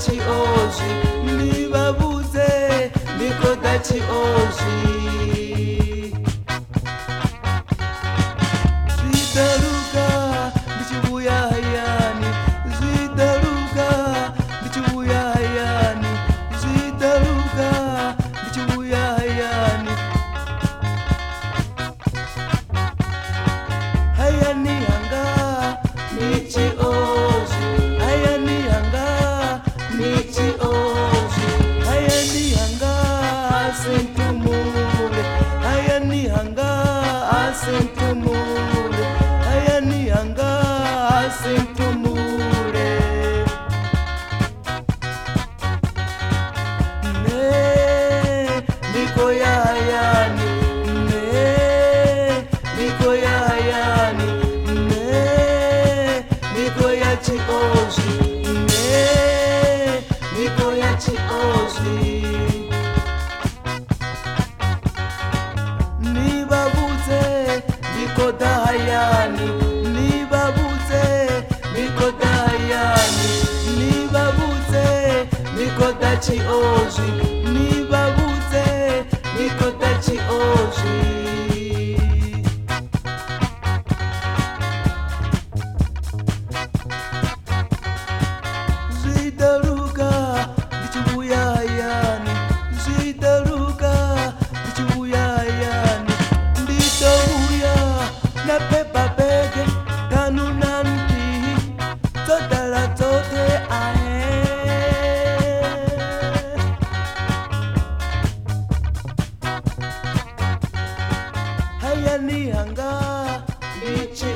tshiozwi ni vha vhudze ndi khou ḓa tshiozwi asentumule ayanihangaa asentumule niko da ja ni babuze, niko da će oži 빨리 한가? 미친